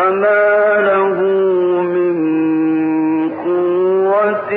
فما له من قوة